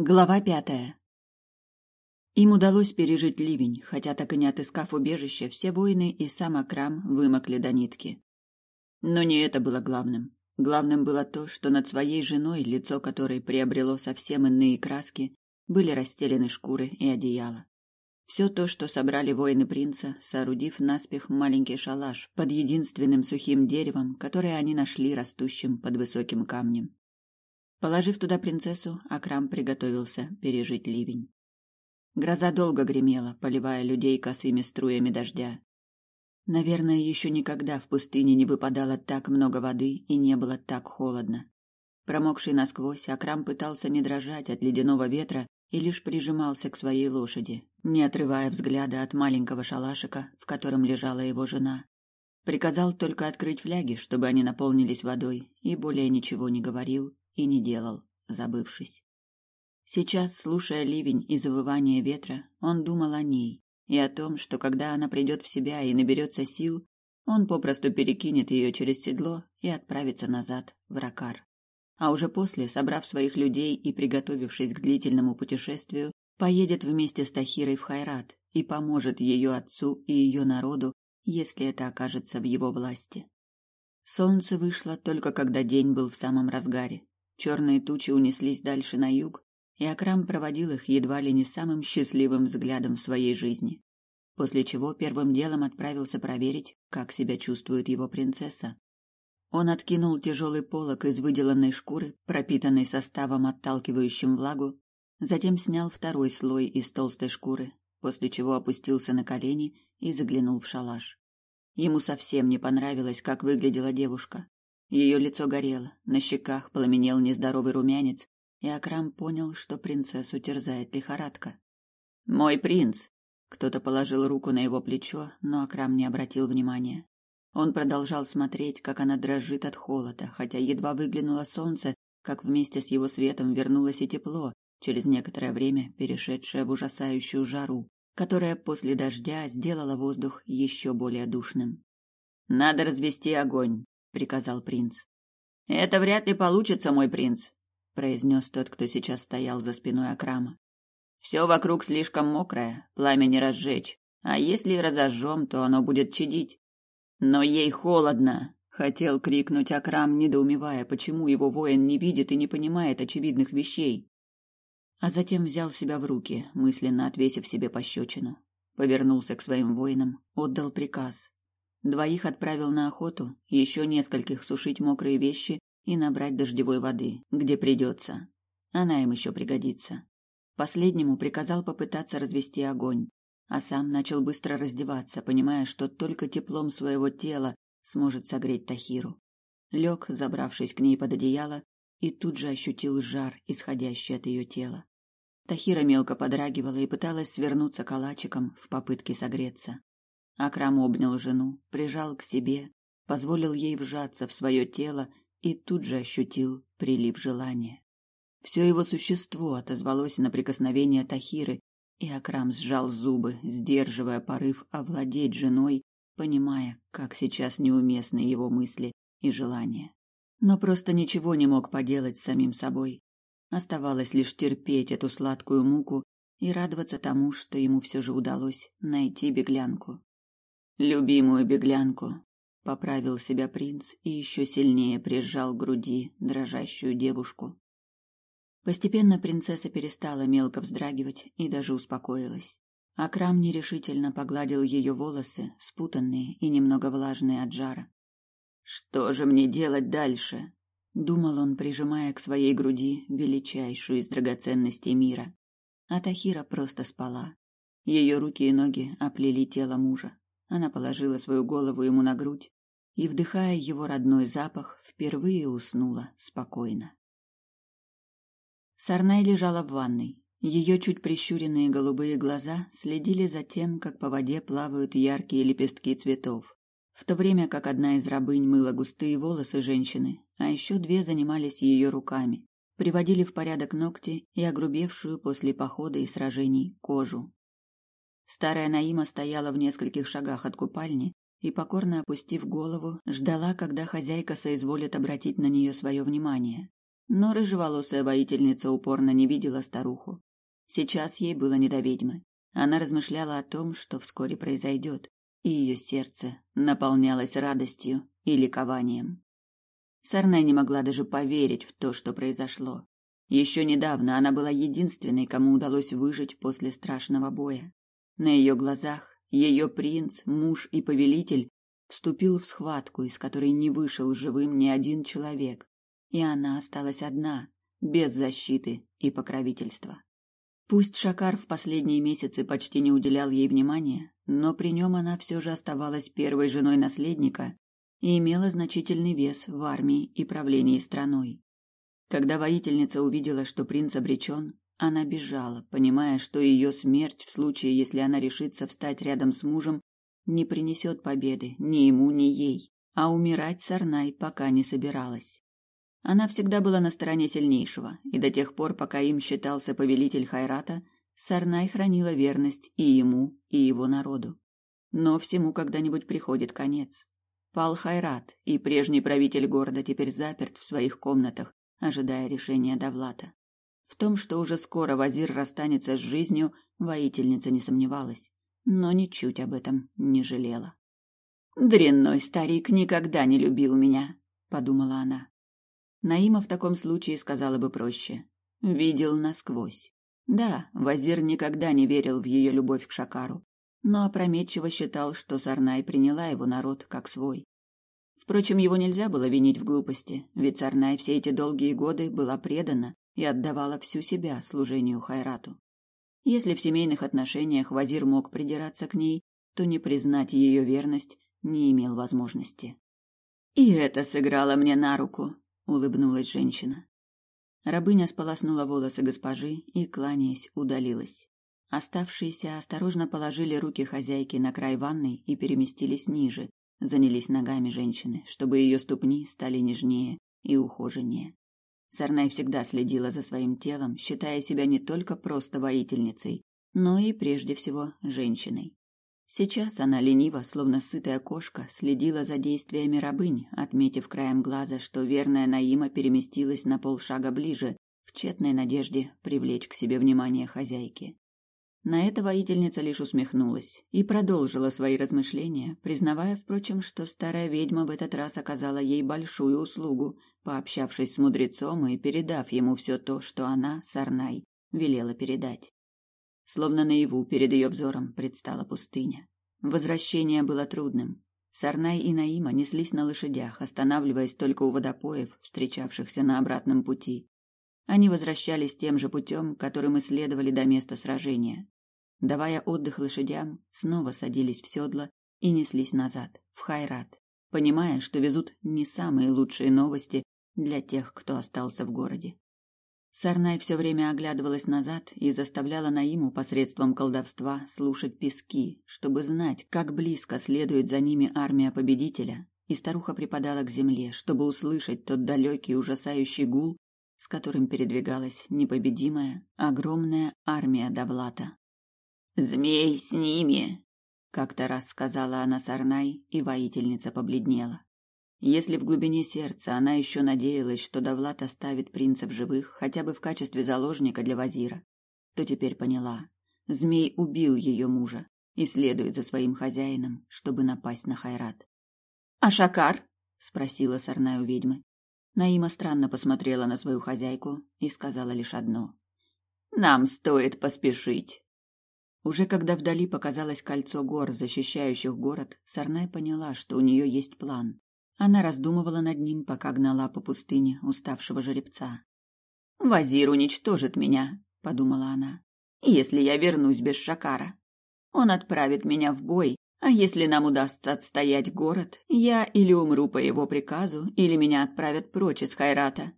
Глава пятая. Им удалось пережить ливень, хотя так и не отыскав убежище, все воины и сам Акрам вымокли до нитки. Но не это было главным. Главным было то, что над своей женой, лицо которой приобрело совсем иные краски, были расстелены шкуры и одеяла. Все то, что собрали воины принца, соорудив наспех маленький шалаш под единственным сухим деревом, которое они нашли растущим под высоким камнем. Положив туда принцессу, Акрам приготовился пережить ливень. Гроза долго гремела, поливая людей косыми струями дождя. Наверное, еще никогда в пустыне не выпадало так много воды и не было так холодно. Промокший насквозь, Акрам пытался не дрожать от ледяного ветра и лишь прижимался к своей лошади, не отрывая взгляда от маленького шалашика, в котором лежала его жена. Приказал только открыть фляги, чтобы они наполнились водой, и более ничего не говорил, и не делал, забывшись. Сейчас, слушая ливень и завывание ветра, он думал о ней и о том, что когда она придет в себя и наберется сил, он попросту перекинет ее через седло и отправится назад в Ракар. А уже после, собрав своих людей и приготовившись к длительному путешествию, поедет вместе с Тахирой в Хайрат и поможет ее отцу и ее народу, если это окажется в его власти. Солнце вышло только когда день был в самом разгаре. Черные тучи унеслись дальше на юг, и Акрам проводил их едва ли не самым счастливым взглядом в своей жизни. После чего первым делом отправился проверить, как себя чувствует его принцесса. Он откинул тяжелый полог из выделанной шкуры, пропитанной составом, отталкивающим влагу, затем снял второй слой из толстой шкуры, после чего опустился на колени и заглянул в шалаш. Ему совсем не понравилось, как выглядела девушка. Ее лицо горело, на щеках пламенел нездоровый румянец, и Акрам понял, что принцессу терзает лихорадка. «Мой принц!» Кто-то положил руку на его плечо, но Акрам не обратил внимания. Он продолжал смотреть, как она дрожит от холода, хотя едва выглянуло солнце, как вместе с его светом вернулось и тепло, через некоторое время перешедшее в ужасающую жару, которая после дождя сделала воздух еще более душным. «Надо развести огонь», приказал принц. Это вряд ли получится, мой принц, произнес тот, кто сейчас стоял за спиной Акрама. Все вокруг слишком мокрое, пламя не разжечь, а если разожжем, то оно будет чадить. Но ей холодно, хотел крикнуть Акрам, недоумевая, почему его воин не видит и не понимает очевидных вещей. А затем взял себя в руки, мысленно отвесив себе пощечину. Повернулся к своим воинам, отдал приказ. Двоих отправил на охоту, еще нескольких сушить мокрые вещи и набрать дождевой воды, где придется. Она им еще пригодится. Последнему приказал попытаться развести огонь, а сам начал быстро раздеваться, понимая, что только теплом своего тела сможет согреть Тахиру. Лег, забравшись к ней под одеяло, и тут же ощутил жар, исходящий от ее тела. Тахира мелко подрагивала и пыталась свернуться калачиком в попытке согреться. Акрам обнял жену, прижал к себе, позволил ей вжаться в свое тело и тут же ощутил прилив желания. Все его существо отозвалось на прикосновение Тахиры, и Акрам сжал зубы, сдерживая порыв овладеть женой, понимая, как сейчас неуместны его мысли и желания. Но просто ничего не мог поделать с самим собой. Оставалось лишь терпеть эту сладкую муку и радоваться тому, что ему все же удалось найти беглянку. Любимую беглянку, поправил себя принц и еще сильнее прижал к груди дрожащую девушку. Постепенно принцесса перестала мелко вздрагивать и даже успокоилась. Акрам нерешительно погладил ее волосы, спутанные и немного влажные от жара. Что же мне делать дальше? думал он, прижимая к своей груди величайшую из драгоценностей мира. А Тахира просто спала. Ее руки и ноги оплели тело мужа. Она положила свою голову ему на грудь и, вдыхая его родной запах, впервые уснула спокойно. Сарнай лежала в ванной. Ее чуть прищуренные голубые глаза следили за тем, как по воде плавают яркие лепестки цветов, в то время как одна из рабынь мыла густые волосы женщины, а еще две занимались ее руками, приводили в порядок ногти и огрубевшую после похода и сражений кожу. Старая Наима стояла в нескольких шагах от купальни и, покорно опустив голову, ждала, когда хозяйка соизволит обратить на нее свое внимание. Но рыжеволосая воительница упорно не видела старуху. Сейчас ей было не до ведьмы. Она размышляла о том, что вскоре произойдет, и ее сердце наполнялось радостью и ликованием. Сарнай не могла даже поверить в то, что произошло. Еще недавно она была единственной, кому удалось выжить после страшного боя. На ее глазах ее принц, муж и повелитель вступил в схватку, из которой не вышел живым ни один человек, и она осталась одна, без защиты и покровительства. Пусть Шакар в последние месяцы почти не уделял ей внимания, но при нем она все же оставалась первой женой наследника и имела значительный вес в армии и правлении страной. Когда воительница увидела, что принц обречен, она бежала, понимая, что ее смерть в случае, если она решится встать рядом с мужем, не принесет победы ни ему, ни ей, а умирать Сарнай пока не собиралась. Она всегда была на стороне сильнейшего, и до тех пор, пока им считался повелитель Хайрата, Сарнай хранила верность и ему, и его народу. Но всему когда-нибудь приходит конец. Пал Хайрат, и прежний правитель города теперь заперт в своих комнатах, ожидая решения Давлата. В том, что уже скоро Вазир расстанется с жизнью, воительница не сомневалась но ничуть об этом не жалела. «Дрянной старик никогда не любил меня», — подумала она. Наима в таком случае сказала бы проще. «Видел насквозь». Да, Вазир никогда не верил в ее любовь к Шакару, но опрометчиво считал, что Сарнай приняла его народ как свой. Впрочем, его нельзя было винить в глупости, ведь Сарнай все эти долгие годы была предана и отдавала всю себя служению Хайрату. Если в семейных отношениях Вазир мог придираться к ней, то не признать ее верность не имел возможности. «И это сыграло мне на руку», — улыбнулась женщина. Рабыня сполоснула волосы госпожи и, кланяясь, удалилась. Оставшиеся осторожно положили руки хозяйки на край ванной и переместились ниже, занялись ногами женщины, чтобы ее ступни стали нежнее и ухоженнее. Сарнай всегда следила за своим телом, считая себя не только просто воительницей, но и прежде всего женщиной. Сейчас она лениво, словно сытая кошка, следила за действиями рабынь, отметив краем глаза, что верная Наима переместилась на полшага ближе, в тщетной надежде привлечь к себе внимание хозяйки. На это воительница лишь усмехнулась и продолжила свои размышления, признавая, впрочем, что старая ведьма в этот раз оказала ей большую услугу, пообщавшись с мудрецом и передав ему все то, что она, Сарнай, велела передать. Словно наяву перед ее взором предстала пустыня. Возвращение было трудным. Сарнай и Наима неслись на лошадях, останавливаясь только у водопоев, встречавшихся на обратном пути. Они возвращались тем же путем, которым исследовали до места сражения. Давая отдых лошадям, снова садились в седла и неслись назад, в Хайрат, понимая, что везут не самые лучшие новости для тех, кто остался в городе. Сарнай все время оглядывалась назад и заставляла Наиму посредством колдовства слушать пески, чтобы знать, как близко следует за ними армия победителя, и старуха припадала к земле, чтобы услышать тот далекий ужасающий гул, с которым передвигалась непобедимая, огромная армия Давлата. «Змей с ними!» — как-то раз сказала она Сарнай, и воительница побледнела. Если в глубине сердца она еще надеялась, что Давлат оставит принца в живых, хотя бы в качестве заложника для Вазира, то теперь поняла. Змей убил ее мужа и следует за своим хозяином, чтобы напасть на Хайрат. «А Шакар?» — спросила Сарнай у ведьмы. Наима странно посмотрела на свою хозяйку и сказала лишь одно. «Нам стоит поспешить». Уже когда вдали показалось кольцо гор, защищающих город, Сарнай поняла, что у нее есть план. Она раздумывала над ним, пока гнала по пустыне уставшего жеребца. «Вазир уничтожит меня», — подумала она, — «если я вернусь без Шакара. Он отправит меня в бой, а если нам удастся отстоять город, я или умру по его приказу, или меня отправят прочь из Хайрата.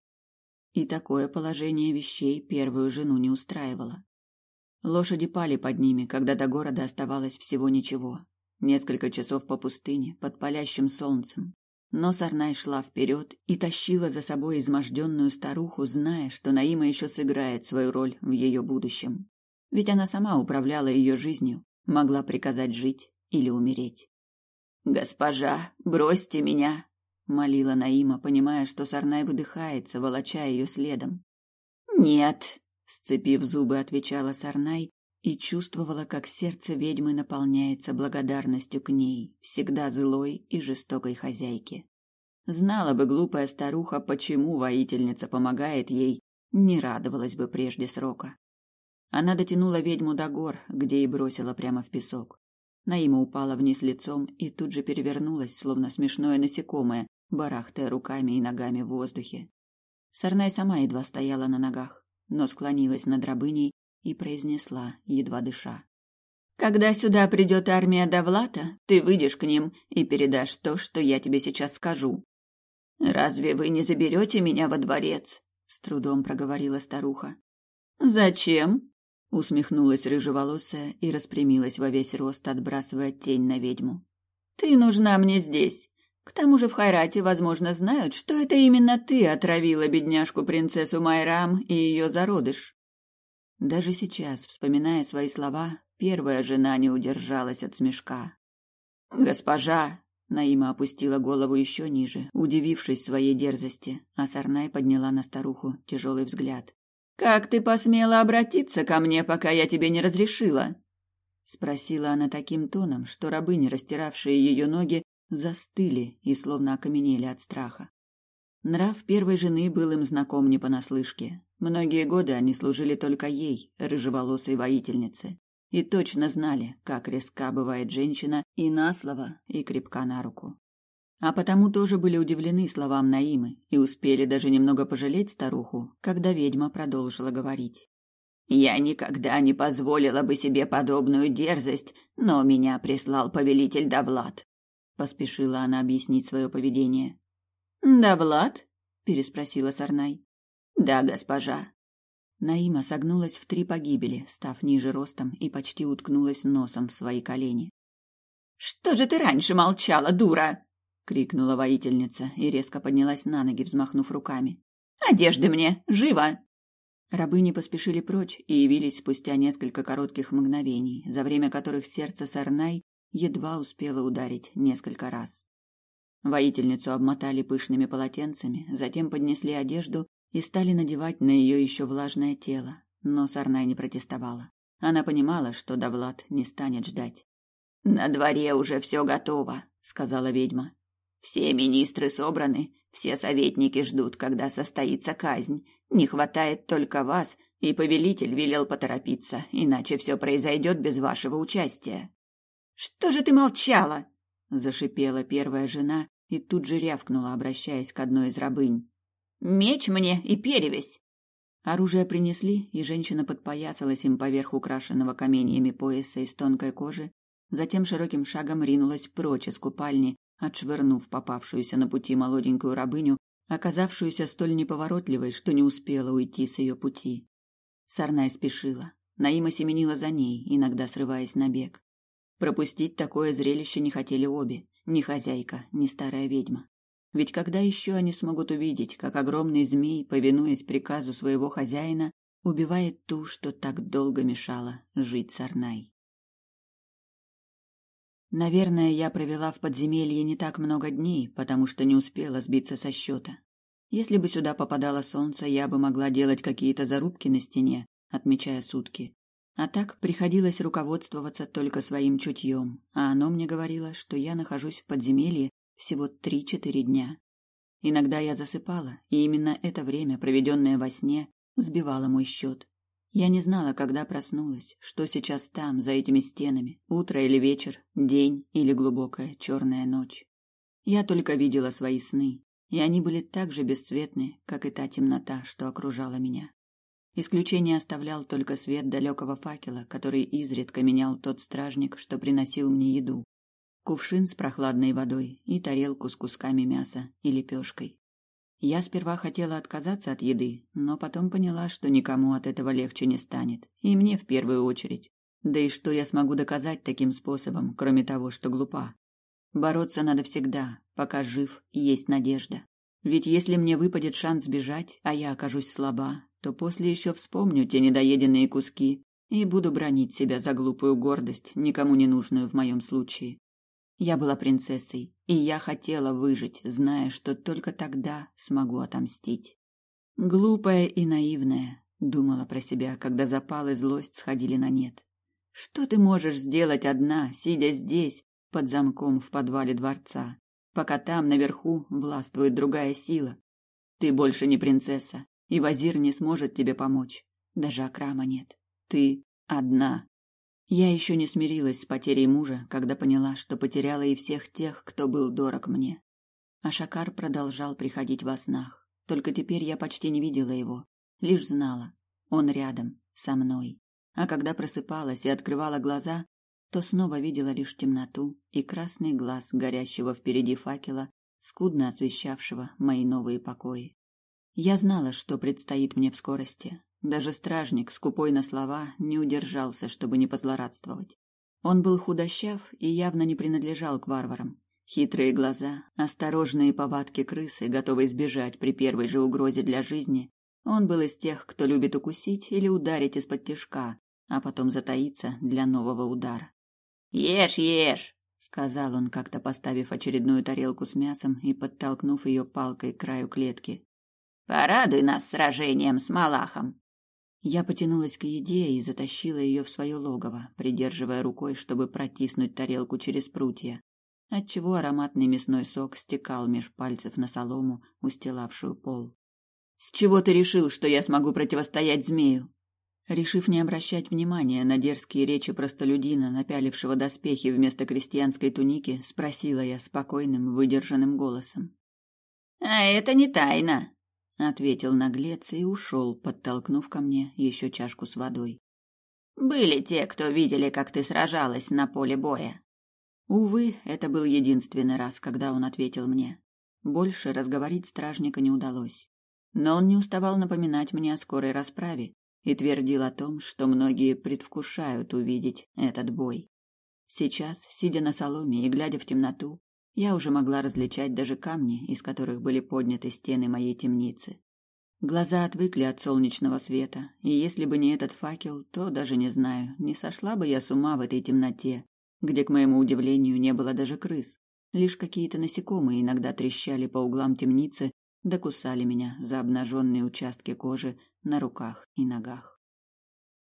И такое положение вещей первую жену не устраивало. Лошади пали под ними, когда до города оставалось всего ничего. Несколько часов по пустыне, под палящим солнцем. Но Сарнай шла вперед и тащила за собой изможденную старуху, зная, что Наима еще сыграет свою роль в ее будущем. Ведь она сама управляла ее жизнью, могла приказать жить или умереть. «Госпожа, бросьте меня!» молила Наима, понимая, что Сарнай выдыхается, волоча ее следом. Нет, сцепив зубы, отвечала Сарнай и чувствовала, как сердце ведьмы наполняется благодарностью к ней, всегда злой и жестокой хозяйке. Знала бы глупая старуха, почему воительница помогает ей, не радовалась бы прежде срока. Она дотянула ведьму до гор, где и бросила прямо в песок. Наима упала вниз лицом и тут же перевернулась, словно смешное насекомое, барахтая руками и ногами в воздухе. Сарнай сама едва стояла на ногах, но склонилась над рабыней и произнесла, едва дыша. «Когда сюда придет армия Давлата, ты выйдешь к ним и передашь то, что я тебе сейчас скажу». «Разве вы не заберете меня во дворец?» — с трудом проговорила старуха. «Зачем?» — усмехнулась рыжеволосая и распрямилась во весь рост, отбрасывая тень на ведьму. «Ты нужна мне здесь. К тому же в Хайрате, возможно, знают, что это именно ты отравила бедняжку-принцессу Майрам и ее зародыш. Даже сейчас, вспоминая свои слова, первая жена не удержалась от смешка. «Госпожа!» — Наима опустила голову еще ниже, удивившись своей дерзости, а Сарнай подняла на старуху тяжелый взгляд. «Как ты посмела обратиться ко мне, пока я тебе не разрешила?» Спросила она таким тоном, что рабыни, растиравшие ее ноги, застыли и словно окаменели от страха. Нрав первой жены был им знаком не понаслышке. Многие годы они служили только ей, рыжеволосой воительнице, и точно знали, как резка бывает женщина и на слово, и крепка на руку. А потому тоже были удивлены словам Наимы и успели даже немного пожалеть старуху, когда ведьма продолжила говорить. «Я никогда не позволила бы себе подобную дерзость, но меня прислал повелитель Давлад», — поспешила она объяснить свое поведение. «Давлад?» — переспросила Сарнай. Да, госпожа. Наима согнулась в три погибели, став ниже ростом и почти уткнулась носом в свои колени. Что же ты раньше молчала, дура? Крикнула воительница и резко поднялась на ноги, взмахнув руками. Одежды мне, живо! Рабыни поспешили прочь и явились спустя несколько коротких мгновений, за время которых сердце Сарнай едва успело ударить несколько раз. Воительницу обмотали пышными полотенцами, затем поднесли одежду и стали надевать на ее еще влажное тело, но Сарнай не протестовала. Она понимала, что Давлад не станет ждать. «На дворе уже все готово», — сказала ведьма. «Все министры собраны, все советники ждут, когда состоится казнь. Не хватает только вас, и повелитель велел поторопиться, иначе все произойдет без вашего участия». «Что же ты молчала?» — зашипела первая жена и тут же рявкнула, обращаясь к одной из рабынь. Меч мне и перевязь. Оружие принесли, и женщина подпоясалась им поверх украшенного каменьями пояса из тонкой кожи, затем широким шагом ринулась прочь из купальни, отшвырнув попавшуюся на пути молоденькую рабыню, оказавшуюся столь неповоротливой, что не успела уйти с ее пути. Сарнай спешила. Наима семенила за ней, иногда срываясь на бег. Пропустить такое зрелище не хотели обе, ни хозяйка, ни старая ведьма. Ведь когда еще они смогут увидеть, как огромный змей, повинуясь приказу своего хозяина, убивает ту, что так долго мешала жить Сарнай? Наверное, я провела в подземелье не так много дней, потому что не успела сбиться со счета. Если бы сюда попадало солнце, я бы могла делать какие-то зарубки на стене, отмечая сутки. А так приходилось руководствоваться только своим чутьем, а оно мне говорило, что я нахожусь в подземелье всего три-четыре дня. Иногда я засыпала, и именно это время, проведенное во сне, сбивало мой счет. Я не знала, когда проснулась, что сейчас там, за этими стенами, утро или вечер, день или глубокая черная ночь. Я только видела свои сны, и они были так же бесцветны, как и та темнота, что окружала меня. Исключение оставлял только свет далекого факела, который изредка менял тот стражник, что приносил мне еду кувшин с прохладной водой и тарелку с кусками мяса и лепешкой. Я сперва хотела отказаться от еды, но потом поняла, что никому от этого легче не станет, и мне в первую очередь. Да и что я смогу доказать таким способом, кроме того, что глупа? Бороться надо всегда, пока жив есть надежда. Ведь если мне выпадет шанс сбежать, а я окажусь слаба, то после еще вспомню те недоеденные куски и буду бронить себя за глупую гордость, никому не нужную в моем случае. Я была принцессой, и я хотела выжить, зная, что только тогда смогу отомстить. Глупая и наивная, думала про себя, когда запал и злость сходили на нет. Что ты можешь сделать одна, сидя здесь, под замком в подвале дворца, пока там наверху властвует другая сила? Ты больше не принцесса, и Вазир не сможет тебе помочь. Даже Акрама нет. Ты одна. Я еще не смирилась с потерей мужа, когда поняла, что потеряла и всех тех, кто был дорог мне. А Шакар продолжал приходить во снах. Только теперь я почти не видела его, лишь знала, он рядом, со мной. А когда просыпалась и открывала глаза, то снова видела лишь темноту и красный глаз горящего впереди факела, скудно освещавшего мои новые покои. Я знала, что предстоит мне в скорости, даже стражник, скупой на слова, не удержался, чтобы не позлорадствовать. Он был худощав и явно не принадлежал к варварам. Хитрые глаза, осторожные повадки крысы, готовые сбежать при первой же угрозе для жизни. Он был из тех, кто любит укусить или ударить из-под тишка, а потом затаиться для нового удара. «Ешь, ешь!» — сказал он, как-то поставив очередную тарелку с мясом и подтолкнув ее палкой к краю клетки. «Порадуй нас сражением с Малахом!» Я потянулась к еде и затащила ее в свое логово, придерживая рукой, чтобы протиснуть тарелку через прутья, отчего ароматный мясной сок стекал меж пальцев на солому, устилавшую пол. «С чего ты решил, что я смогу противостоять змею?» Решив не обращать внимания на дерзкие речи простолюдина, напялившего доспехи вместо крестьянской туники, спросила я спокойным, выдержанным голосом. «А это не тайна», ответил наглец и ушел, подтолкнув ко мне еще чашку с водой. Были те, кто видели, как ты сражалась на поле боя. Увы, это был единственный раз, когда он ответил мне. Больше разговорить стражника не удалось. Но он не уставал напоминать мне о скорой расправе и твердил о том, что многие предвкушают увидеть этот бой. Сейчас, сидя на соломе и глядя в темноту, я уже могла различать даже камни, из которых были подняты стены моей темницы. Глаза отвыкли от солнечного света, и если бы не этот факел, то даже не знаю, не сошла бы я с ума в этой темноте, где, к моему удивлению, не было даже крыс. Лишь какие-то насекомые иногда трещали по углам темницы, да меня за обнаженные участки кожи на руках и ногах.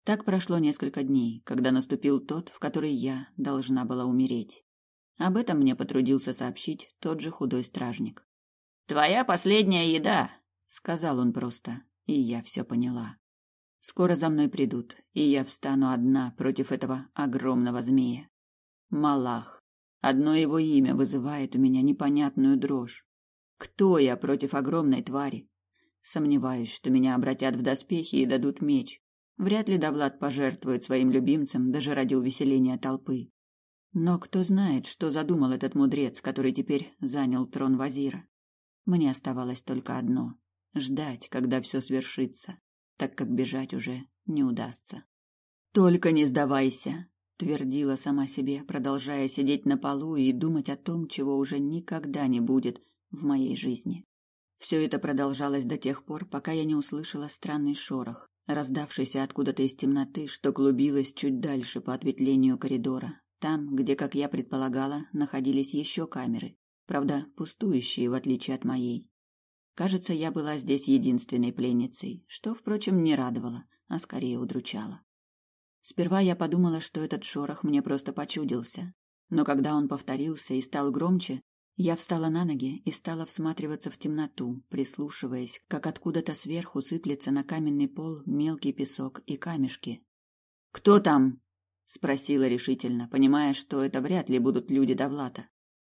Так прошло несколько дней, когда наступил тот, в который я должна была умереть. Об этом мне потрудился сообщить тот же худой стражник. «Твоя последняя еда», — сказал он просто, и я все поняла. «Скоро за мной придут, и я встану одна против этого огромного змея. Малах. Одно его имя вызывает у меня непонятную дрожь. Кто я против огромной твари? Сомневаюсь, что меня обратят в доспехи и дадут меч. Вряд ли Давлад пожертвует своим любимцем даже ради увеселения толпы. Но кто знает, что задумал этот мудрец, который теперь занял трон вазира. Мне оставалось только одно — ждать, когда все свершится, так как бежать уже не удастся. «Только не сдавайся», — твердила сама себе, продолжая сидеть на полу и думать о том, чего уже никогда не будет в моей жизни. Все это продолжалось до тех пор, пока я не услышала странный шорох, раздавшийся откуда-то из темноты, что клубилось чуть дальше по ответвлению коридора, там, где, как я предполагала, находились еще камеры, правда, пустующие, в отличие от моей. Кажется, я была здесь единственной пленницей, что, впрочем, не радовало, а скорее удручало. Сперва я подумала, что этот шорох мне просто почудился, но когда он повторился и стал громче, я встала на ноги и стала всматриваться в темноту, прислушиваясь, как откуда-то сверху сыплется на каменный пол мелкий песок и камешки. «Кто там?» Спросила решительно, понимая, что это вряд ли будут люди Довлата.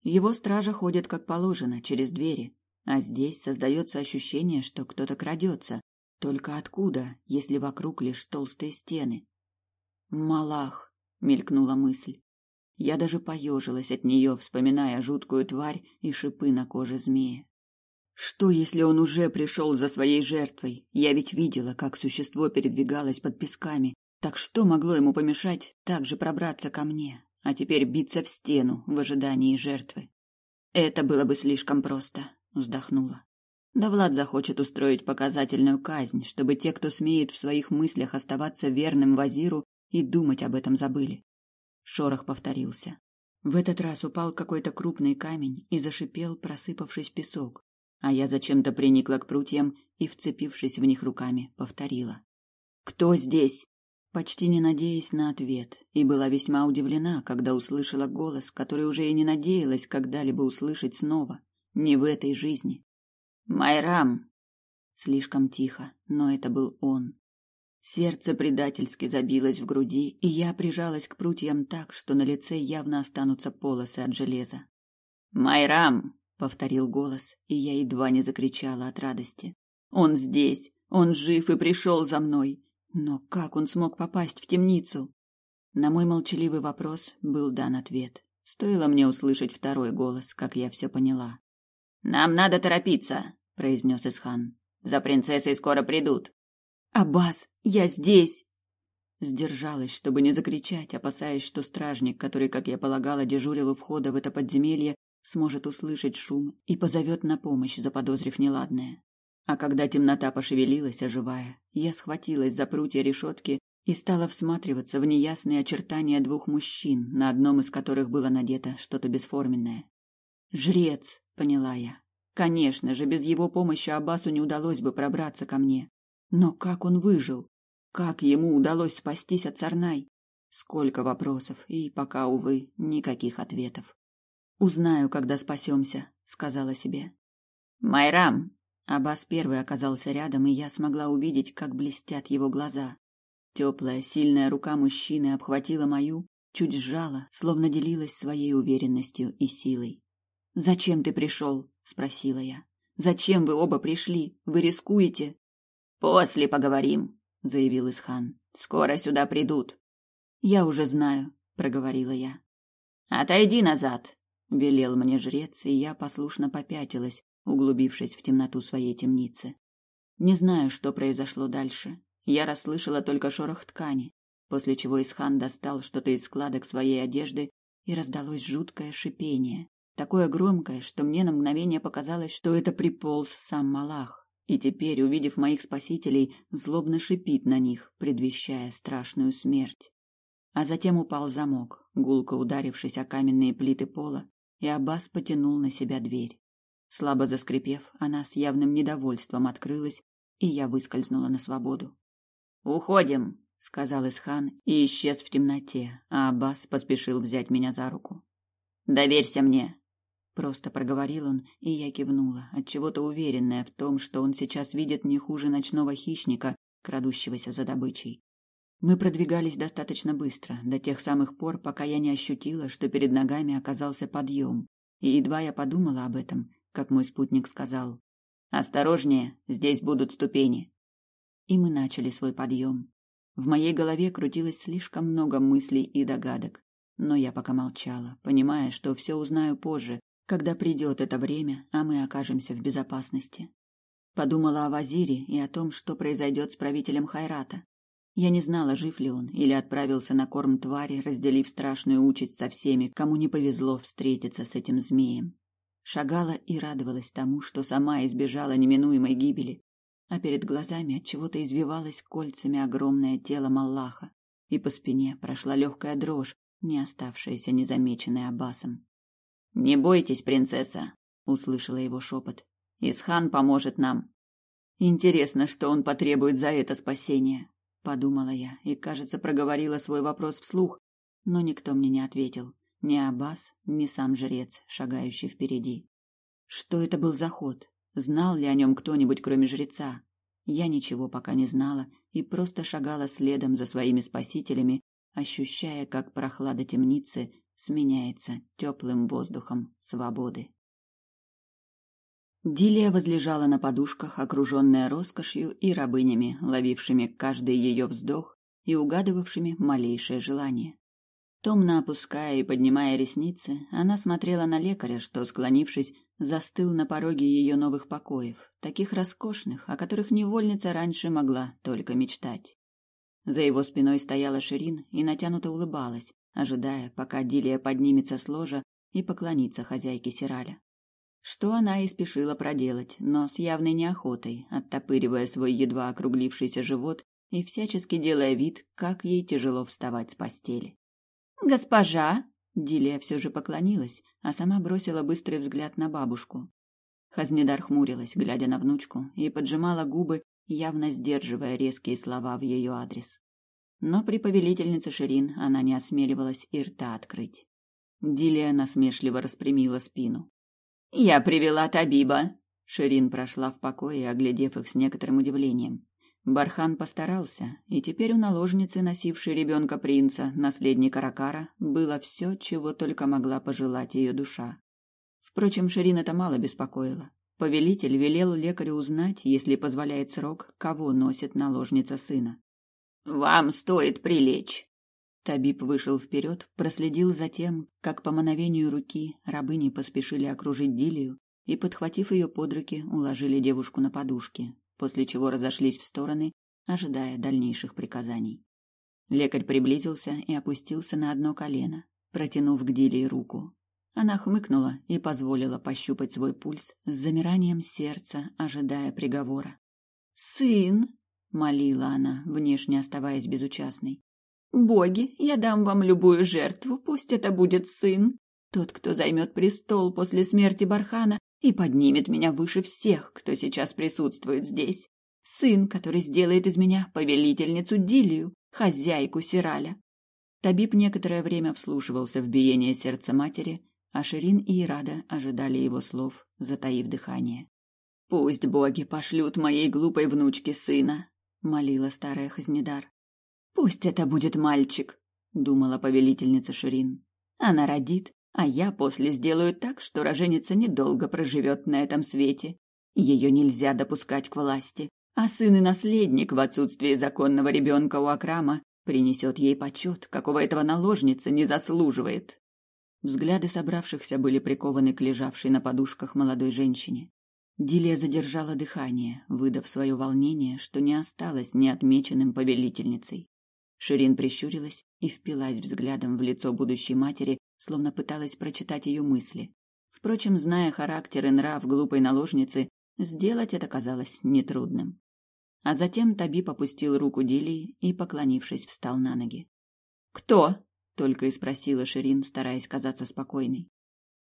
Его стража ходит как положено, через двери, а здесь создается ощущение, что кто-то крадется. Только откуда, если вокруг лишь толстые стены? Малах, мелькнула мысль. Я даже поежилась от нее, вспоминая жуткую тварь и шипы на коже змея. Что, если он уже пришел за своей жертвой? Я ведь видела, как существо передвигалось под песками, так что могло ему помешать также пробраться ко мне, а теперь биться в стену в ожидании жертвы? Это было бы слишком просто, вздохнула. Да Влад захочет устроить показательную казнь, чтобы те, кто смеет в своих мыслях оставаться верным Вазиру и думать об этом забыли. Шорох повторился. В этот раз упал какой-то крупный камень и зашипел, просыпавшись песок, а я зачем-то приникла к прутьям и, вцепившись в них руками, повторила. «Кто здесь?» Почти не надеясь на ответ, и была весьма удивлена, когда услышала голос, который уже и не надеялась когда-либо услышать снова, не в этой жизни. «Майрам!» Слишком тихо, но это был он. Сердце предательски забилось в груди, и я прижалась к прутьям так, что на лице явно останутся полосы от железа. «Майрам!» — повторил голос, и я едва не закричала от радости. «Он здесь! Он жив и пришел за мной! Но как он смог попасть в темницу?» На мой молчаливый вопрос был дан ответ. Стоило мне услышать второй голос, как я все поняла. «Нам надо торопиться», — произнес Исхан. «За принцессой скоро придут». «Аббас, я здесь!» Сдержалась, чтобы не закричать, опасаясь, что стражник, который, как я полагала, дежурил у входа в это подземелье, сможет услышать шум и позовет на помощь, заподозрив неладное. А когда темнота пошевелилась, оживая, я схватилась за прутья решетки и стала всматриваться в неясные очертания двух мужчин, на одном из которых было надето что-то бесформенное. «Жрец», — поняла я. Конечно же, без его помощи Аббасу не удалось бы пробраться ко мне. Но как он выжил? Как ему удалось спастись от Сарнай? Сколько вопросов, и пока, увы, никаких ответов. «Узнаю, когда спасемся», — сказала себе. «Майрам!» Аббас первый оказался рядом, и я смогла увидеть, как блестят его глаза. Теплая, сильная рука мужчины обхватила мою, чуть сжала, словно делилась своей уверенностью и силой. «Зачем ты пришел?» — спросила я. «Зачем вы оба пришли? Вы рискуете?» После поговорим, заявил Исхан. Скоро сюда придут. Я уже знаю, проговорила я. Отойди назад, велел мне жрец, и я послушно попятилась, углубившись в темноту своей темницы. Не знаю, что произошло дальше. Я расслышала только шорох ткани, после чего Исхан достал что-то из складок своей одежды, и раздалось жуткое шипение, такое громкое, что мне на мгновение показалось, что это приполз сам Малах и теперь, увидев моих спасителей, злобно шипит на них, предвещая страшную смерть. А затем упал замок, гулко ударившись о каменные плиты пола, и Аббас потянул на себя дверь. Слабо заскрипев, она с явным недовольством открылась, и я выскользнула на свободу. «Уходим!» — сказал Исхан и исчез в темноте, а Аббас поспешил взять меня за руку. «Доверься мне!» Просто проговорил он, и я кивнула, от чего-то уверенная в том, что он сейчас видит не хуже ночного хищника, крадущегося за добычей. Мы продвигались достаточно быстро, до тех самых пор, пока я не ощутила, что перед ногами оказался подъем. И едва я подумала об этом, как мой спутник сказал: "Осторожнее, здесь будут ступени". И мы начали свой подъем. В моей голове крутилось слишком много мыслей и догадок, но я пока молчала, понимая, что все узнаю позже, когда придет это время, а мы окажемся в безопасности. Подумала о Вазире и о том, что произойдет с правителем Хайрата. Я не знала, жив ли он или отправился на корм твари, разделив страшную участь со всеми, кому не повезло встретиться с этим змеем. Шагала и радовалась тому, что сама избежала неминуемой гибели, а перед глазами от чего-то извивалось кольцами огромное тело Маллаха, и по спине прошла легкая дрожь, не оставшаяся незамеченной Аббасом. Не бойтесь, принцесса, услышала его шепот. Исхан поможет нам. Интересно, что он потребует за это спасение, подумала я и, кажется, проговорила свой вопрос вслух, но никто мне не ответил, ни Аббас, ни сам жрец, шагающий впереди. Что это был за ход? Знал ли о нем кто-нибудь, кроме жреца? Я ничего пока не знала и просто шагала следом за своими спасителями, ощущая, как прохлада темницы сменяется теплым воздухом свободы. Дилия возлежала на подушках, окруженная роскошью и рабынями, ловившими каждый ее вздох и угадывавшими малейшее желание. Томно опуская и поднимая ресницы, она смотрела на лекаря, что, склонившись, застыл на пороге ее новых покоев, таких роскошных, о которых невольница раньше могла только мечтать. За его спиной стояла Ширин и натянуто улыбалась, ожидая, пока Дилия поднимется с ложа и поклонится хозяйке Сираля. Что она и спешила проделать, но с явной неохотой, оттопыривая свой едва округлившийся живот и всячески делая вид, как ей тяжело вставать с постели. «Госпожа!» Дилия все же поклонилась, а сама бросила быстрый взгляд на бабушку. Хазнедар хмурилась, глядя на внучку, и поджимала губы, явно сдерживая резкие слова в ее адрес. Но при повелительнице Ширин она не осмеливалась и рта открыть. Дилия насмешливо распрямила спину. «Я привела Табиба!» Ширин прошла в покое, оглядев их с некоторым удивлением. Бархан постарался, и теперь у наложницы, носившей ребенка принца, наследника Ракара, было все, чего только могла пожелать ее душа. Впрочем, Ширин это мало беспокоило. Повелитель велел лекарю узнать, если позволяет срок, кого носит наложница сына. «Вам стоит прилечь!» Табиб вышел вперед, проследил за тем, как по мановению руки рабыни поспешили окружить Дилию и, подхватив ее под руки, уложили девушку на подушки, после чего разошлись в стороны, ожидая дальнейших приказаний. Лекарь приблизился и опустился на одно колено, протянув к Дилии руку. Она хмыкнула и позволила пощупать свой пульс с замиранием сердца, ожидая приговора. «Сын!» — молила она, внешне оставаясь безучастной. «Боги, я дам вам любую жертву, пусть это будет сын, тот, кто займет престол после смерти Бархана и поднимет меня выше всех, кто сейчас присутствует здесь. Сын, который сделает из меня повелительницу Дилию, хозяйку Сираля. Табиб некоторое время вслушивался в биение сердца матери, а Ширин и Ирада ожидали его слов, затаив дыхание. «Пусть боги пошлют моей глупой внучке сына», — молила старая Хазнедар. «Пусть это будет мальчик», — думала повелительница Ширин. «Она родит, а я после сделаю так, что роженица недолго проживет на этом свете. Ее нельзя допускать к власти, а сын и наследник в отсутствии законного ребенка у Акрама принесет ей почет, какого этого наложница не заслуживает. Взгляды собравшихся были прикованы к лежавшей на подушках молодой женщине. Дилия задержала дыхание, выдав свое волнение, что не осталось неотмеченным повелительницей. Ширин прищурилась и впилась взглядом в лицо будущей матери, словно пыталась прочитать ее мысли. Впрочем, зная характер и нрав глупой наложницы, сделать это казалось нетрудным. А затем Таби попустил руку Дилии и, поклонившись, встал на ноги. «Кто?» — только и спросила Ширин, стараясь казаться спокойной.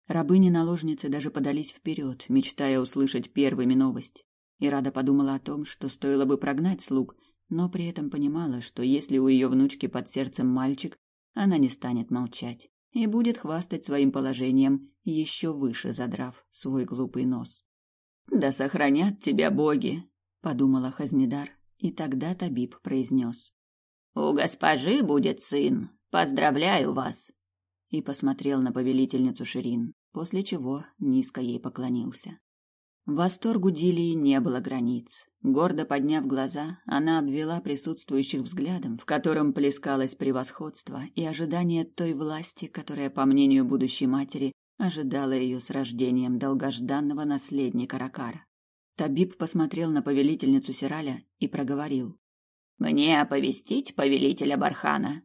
Рабыни-наложницы даже подались вперед, мечтая услышать первыми новость. И Рада подумала о том, что стоило бы прогнать слуг, но при этом понимала, что если у ее внучки под сердцем мальчик, она не станет молчать и будет хвастать своим положением, еще выше задрав свой глупый нос. «Да сохранят тебя боги!» — подумала Хазнедар, и тогда Табиб произнес. «У госпожи будет сын! Поздравляю вас!» И посмотрел на повелительницу Ширин, после чего низко ей поклонился. Восторгу Дилии не было границ. Гордо подняв глаза, она обвела присутствующих взглядом, в котором плескалось превосходство и ожидание той власти, которая, по мнению будущей матери, ожидала ее с рождением долгожданного наследника Ракара. Табиб посмотрел на повелительницу Сираля и проговорил. «Мне оповестить повелителя Бархана?»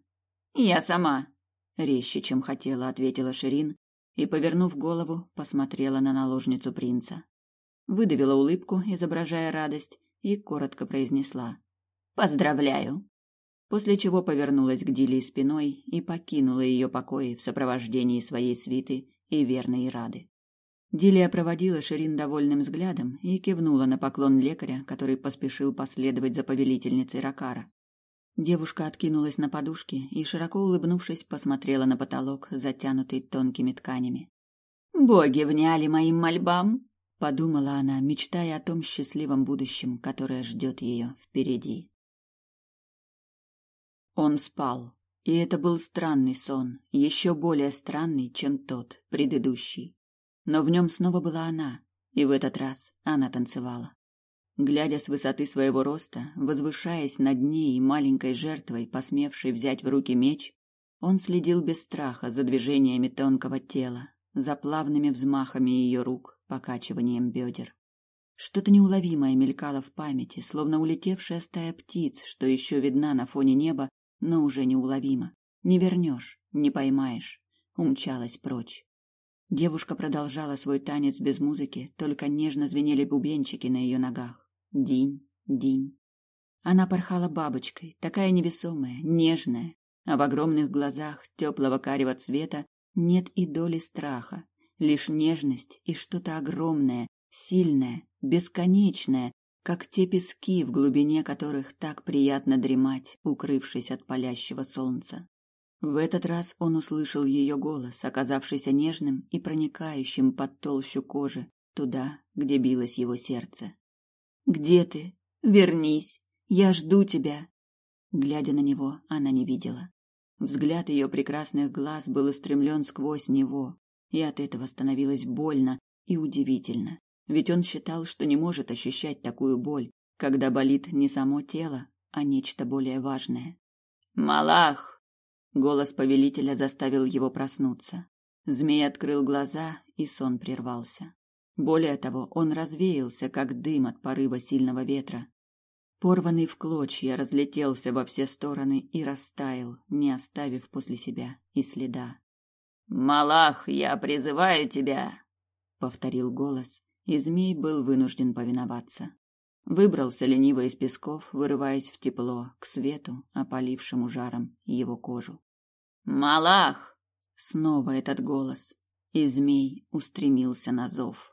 «Я сама», — резче, чем хотела, ответила Ширин и, повернув голову, посмотрела на наложницу принца выдавила улыбку, изображая радость, и коротко произнесла «Поздравляю!» После чего повернулась к Дилии спиной и покинула ее покои в сопровождении своей свиты и верной Рады. Дилия проводила Ширин довольным взглядом и кивнула на поклон лекаря, который поспешил последовать за повелительницей Ракара. Девушка откинулась на подушке и, широко улыбнувшись, посмотрела на потолок, затянутый тонкими тканями. «Боги вняли моим мольбам!» Подумала она, мечтая о том счастливом будущем, которое ждет ее впереди. Он спал, и это был странный сон, еще более странный, чем тот предыдущий. Но в нем снова была она, и в этот раз она танцевала. Глядя с высоты своего роста, возвышаясь над ней маленькой жертвой, посмевшей взять в руки меч, он следил без страха за движениями тонкого тела, за плавными взмахами ее рук, покачиванием бедер. Что-то неуловимое мелькало в памяти, словно улетевшая стая птиц, что еще видна на фоне неба, но уже неуловимо. Не вернешь, не поймаешь. Умчалась прочь. Девушка продолжала свой танец без музыки, только нежно звенели бубенчики на ее ногах. Динь, динь. Она порхала бабочкой, такая невесомая, нежная, а в огромных глазах теплого карего цвета Нет и доли страха, лишь нежность и что-то огромное, сильное, бесконечное, как те пески, в глубине которых так приятно дремать, укрывшись от палящего солнца. В этот раз он услышал ее голос, оказавшийся нежным и проникающим под толщу кожи, туда, где билось его сердце. «Где ты? Вернись! Я жду тебя!» Глядя на него, она не видела. Взгляд ее прекрасных глаз был устремлен сквозь него, и от этого становилось больно и удивительно. Ведь он считал, что не может ощущать такую боль, когда болит не само тело, а нечто более важное. «Малах!» Голос повелителя заставил его проснуться. Змей открыл глаза, и сон прервался. Более того, он развеялся, как дым от порыва сильного ветра. Порванный в клочья разлетелся во все стороны и растаял, не оставив после себя и следа. «Малах, я призываю тебя!» — повторил голос, и змей был вынужден повиноваться. Выбрался лениво из песков, вырываясь в тепло, к свету, опалившему жаром его кожу. «Малах!» — снова этот голос, и змей устремился на зов.